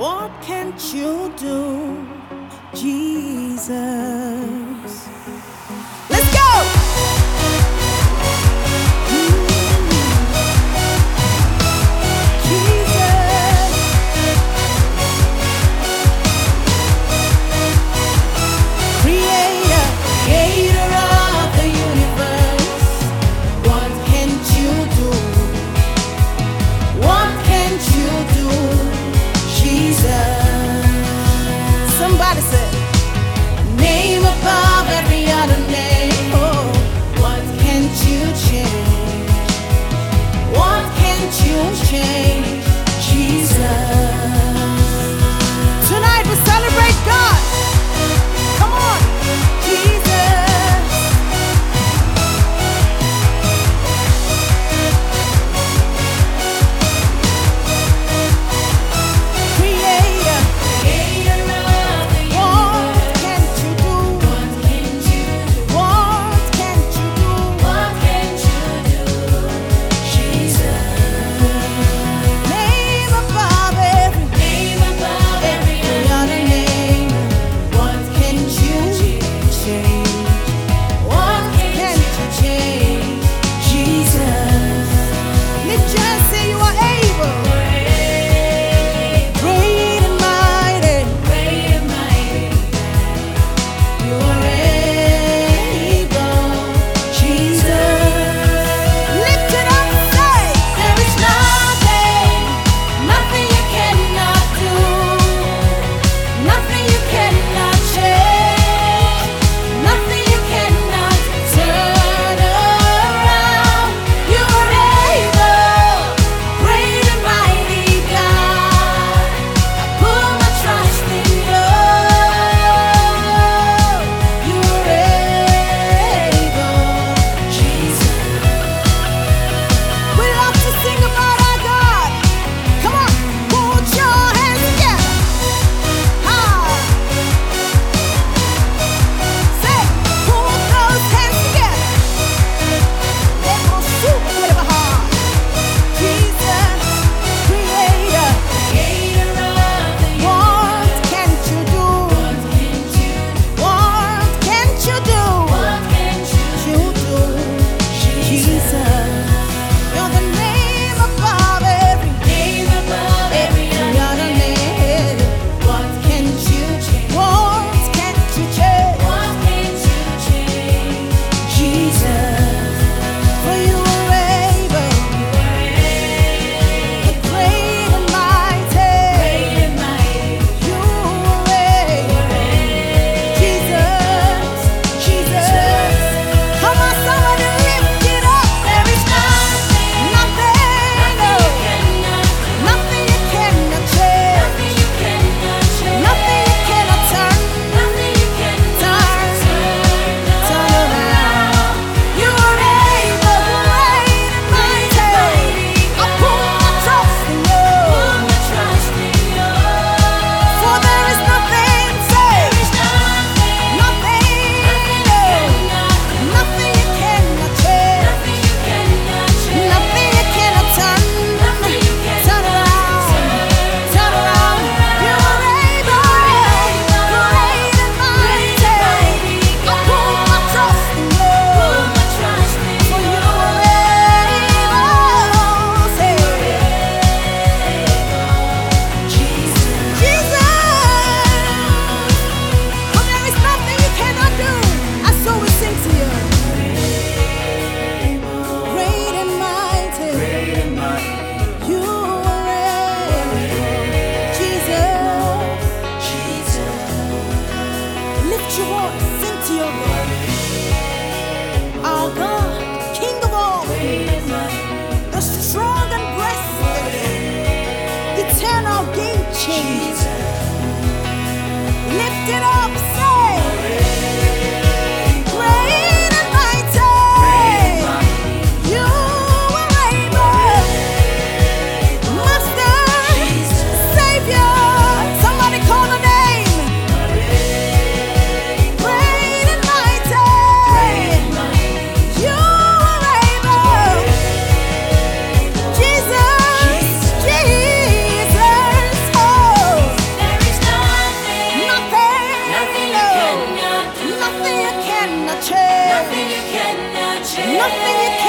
What can't you do, Jesus? Jesus, Lift it up. Nothing you